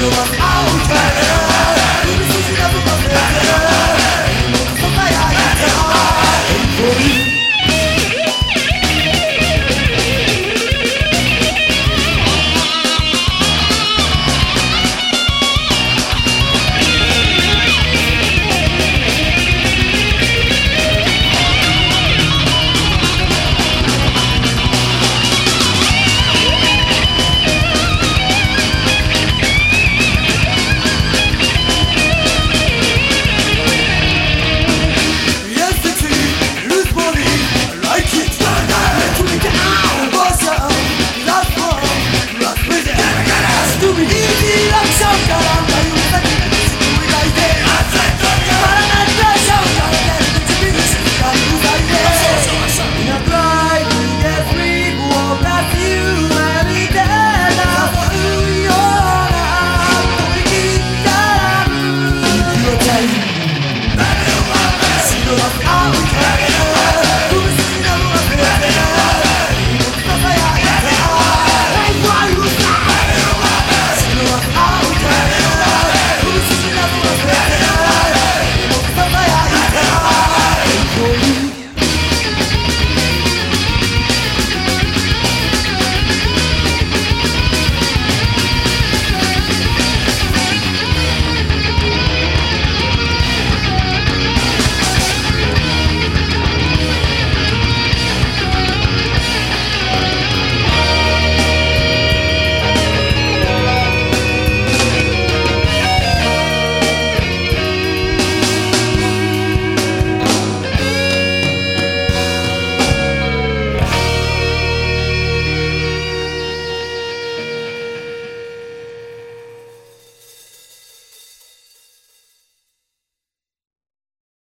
you are lost